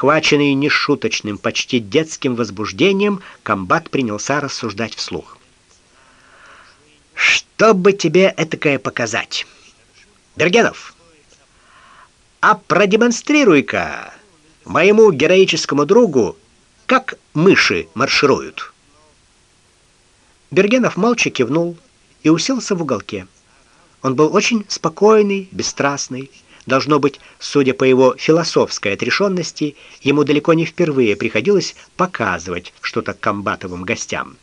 Охваченный нешуточным, почти детским возбуждением, комбат принялся рассуждать вслух. Что бы тебе этакое показать? Бергенов, а продемонстрируй-ка моему героическому другу, как мыши маршируют. Бергенов молча кивнул и уселся в уголке. Он был очень спокойный, бесстрастный. Должно быть, судя по его философской отрешенности, ему далеко не впервые приходилось показывать что-то комбатовым гостям.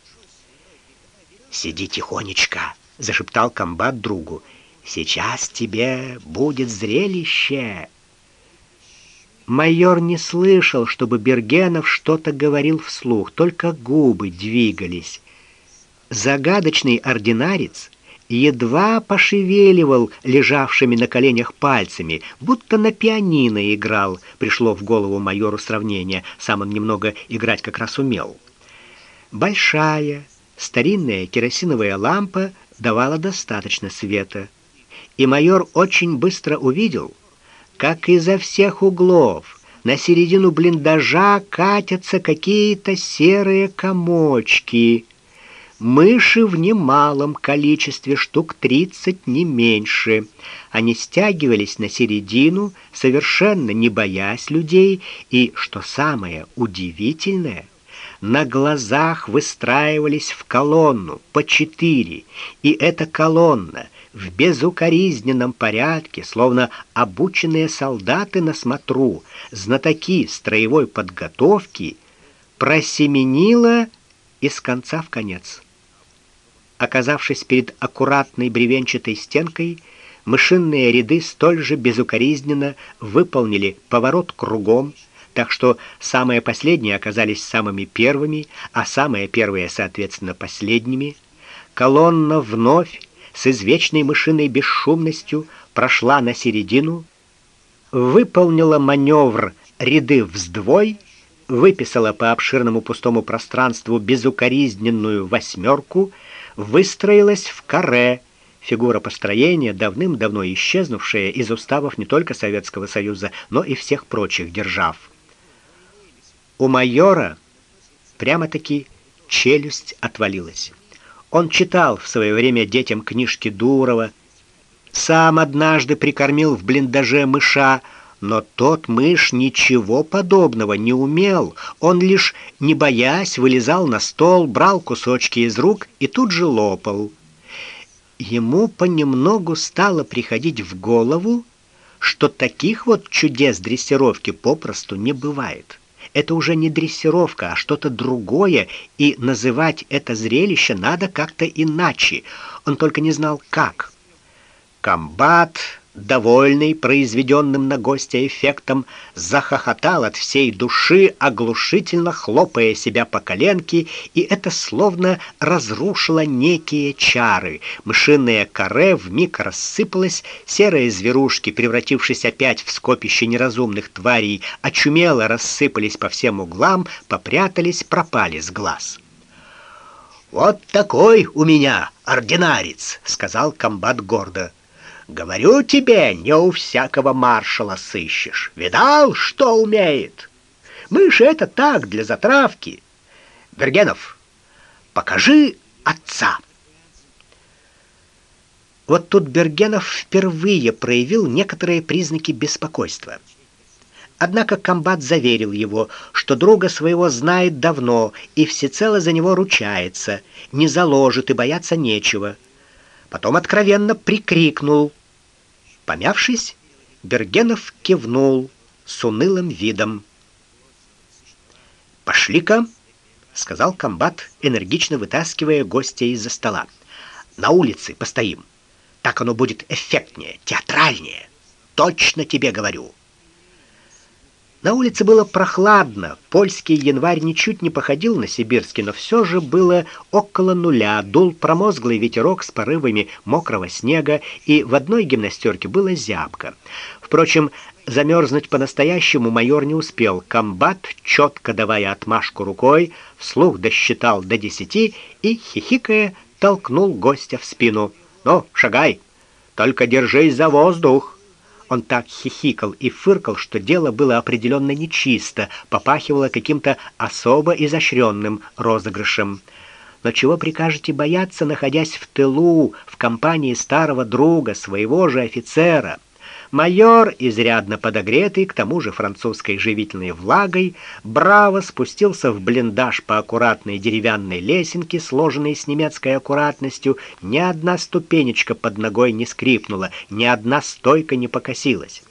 «Сиди тихонечко», — зашептал комбат другу. «Сейчас тебе будет зрелище». Майор не слышал, чтобы Бергенов что-то говорил вслух, только губы двигались. Загадочный ординарец едва пошевеливал лежавшими на коленях пальцами, будто на пианино играл. Пришло в голову майору сравнение, сам он немного играть как раз умел. Большая, старинная керосиновая лампа давала достаточно света, и майор очень быстро увидел, как изо всех углов на середину блиндажа катятся какие-то серые комочки — Мыши в немалом количестве, штук 30 не меньше. Они стягивались на середину, совершенно не боясь людей, и, что самое удивительное, на глазах выстраивались в колонну по четыре, и эта колонна в безукоризненном порядке, словно обученные солдаты на смотру, знатоки строевой подготовки, просеменила из конца в конец. Оказавшись перед аккуратной бревенчатой стенкой, мышиные ряды столь же безукоризненно выполнили поворот кругом, так что самые последние оказались самыми первыми, а самые первые, соответственно, последними. Колонна вновь с извечной мышиной бесшумностью прошла на середину, выполнила маневр ряды вздвой, выписала по обширному пустому пространству безукоризненную восьмерку — выстроилась в каре, фигура построения, давным-давно исчезнувшая из уставов не только Советского Союза, но и всех прочих держав. У майора прямо-таки челюсть отвалилась. Он читал в свое время детям книжки Дурова, сам однажды прикормил в блиндаже мыша, но тот мышь ничего подобного не умел. Он лишь, не боясь, вылезал на стол, брал кусочки из рук и тут же лопал. Ему понемногу стало приходить в голову, что таких вот чудес дрессировки попросту не бывает. Это уже не дрессировка, а что-то другое, и называть это зрелище надо как-то иначе. Он только не знал как. Комбат довольный произведенным на гостя эффектом, захохотал от всей души, оглушительно хлопая себя по коленке, и это словно разрушило некие чары. Мышиное каре вмиг рассыпалось, серые зверушки, превратившись опять в скопище неразумных тварей, очумело рассыпались по всем углам, попрятались, пропали с глаз. «Вот такой у меня ординарец», — сказал комбат гордо. Говорю тебе, не у всякого маршала сыщешь. Видал, что умеет? Мышь это так, для затравки. Бергенов, покажи отца. Вот тут Бергенов впервые проявил некоторые признаки беспокойства. Однако комбат заверил его, что друга своего знает давно и всецело за него ручается, не заложит и бояться нечего. Потом откровенно прикрикнул: Помявшись, Бергенов кивнул с унылым видом. «Пошли-ка», — сказал комбат, энергично вытаскивая гостя из-за стола. «На улице постоим. Так оно будет эффектнее, театральнее. Точно тебе говорю». На улице было прохладно. Польский январь ничуть не походил на сибирский, но все же было около нуля. Дул промозглый ветерок с порывами мокрого снега, и в одной гимнастерке было зябко. Впрочем, замерзнуть по-настоящему майор не успел. Комбат, четко давая отмашку рукой, вслух досчитал до десяти и, хихикая, толкнул гостя в спину. «Ну, шагай, только держись за воздух!» Он так хихикал и фыркал, что дело было определенно нечисто, попахивало каким-то особо изощренным розыгрышем. Но чего прикажете бояться, находясь в тылу, в компании старого друга, своего же офицера? Майор, изрядно подогретый, к тому же французской живительной влагой, браво спустился в блиндаж по аккуратной деревянной лесенке, сложенной с немецкой аккуратностью. Ни одна ступенечка под ногой не скрипнула, ни одна стойка не покосилась.